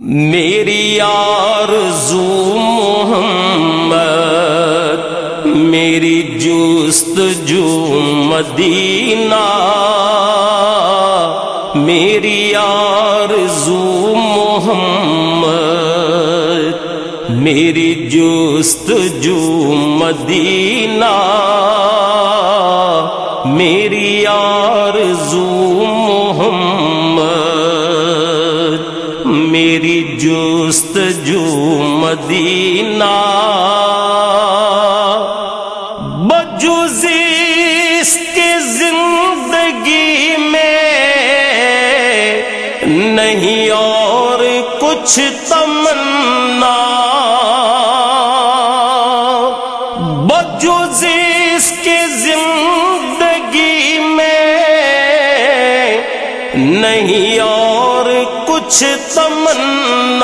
میری آرزو محمد، میری جست جو مدینہ، میری آرزو محمد، میری جست جو مدینہ، میری آرزو میری جست جو مدینہ بجوزی اس کے زندگی میں نہیں اور کچھ تمنا بجوزی اس کے زندگی میں نہیں اور کچھ تمنا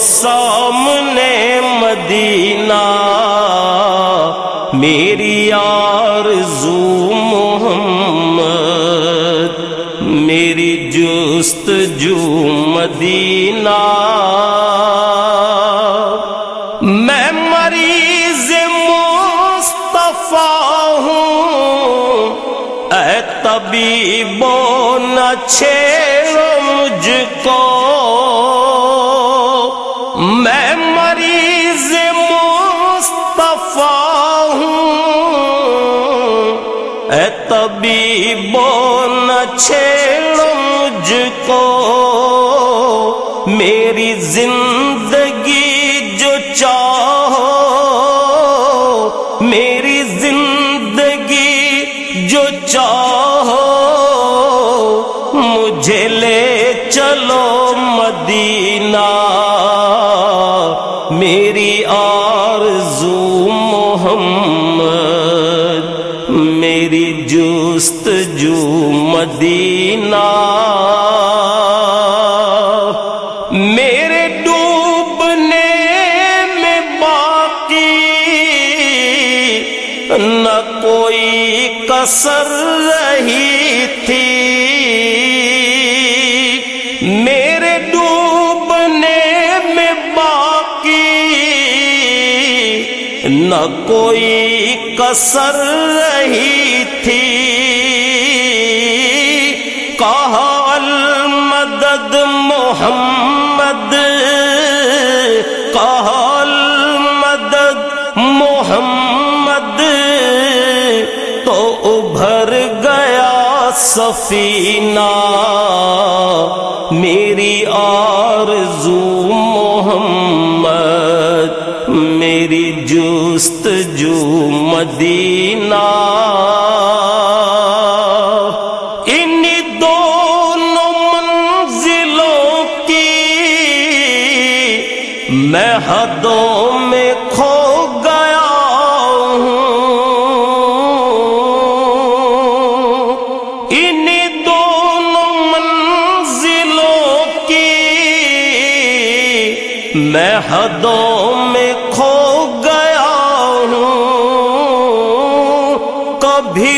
سامنے مدینہ، میری آرزو محمد، میری جست جو مدینہ۔ میں مریض مصطفیٰ ہوں، اے طبیبو نہ چھیڑو مجھ کو۔ اے طبیبو نہ چھیڑو مجھ کو میری زندگی جو چاہو نہ کوئی کسر رہی تھی۔ کہا المدد محمد، کہا المدد محمد۔ تو ابھر گیا سفینہ، میری آرزو محمد، میری جو مدینہ ان دونوں منزلوں کی میں حدوں میں کھو گیا ہوں۔ ان دونوں منزلوں کی میں حدوں میں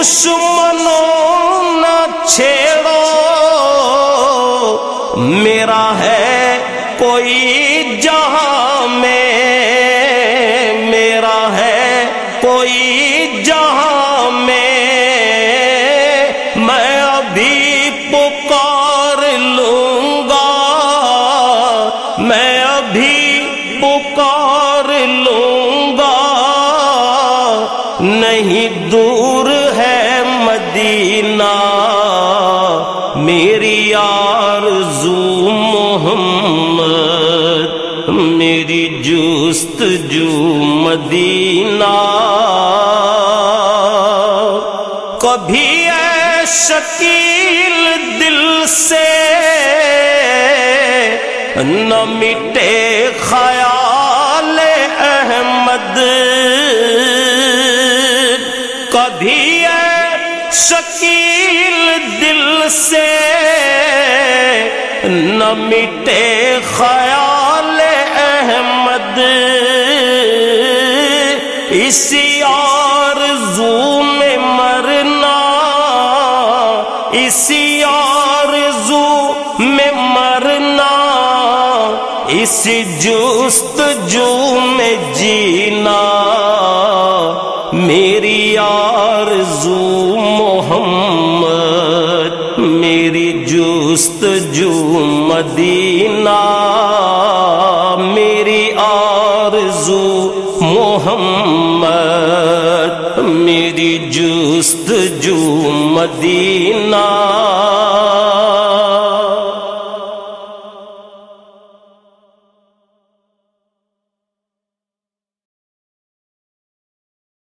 دشمنوں نہ چھیڑو۔ میرا ہے کوئی جہاں میں۔ میرا ہے کوئی جہاں میں۔ میں ابھی پکار لوں گا۔ میں ابھی پکار لوں گا۔ نہیں دور مدینہ۔ کبھی اے شکیل دل سے نہ مٹے خیال احمد۔ کبھی اے شکیل دل سے نہ مٹے خیال اسی آرزو میں مرنا، اسی آرزو میں مرنا اس جست جو میں جینا۔ میری آرزو محمد، میری جست جو مدینہ۔ میری آرزو محمد میری جست جو مدینہ۔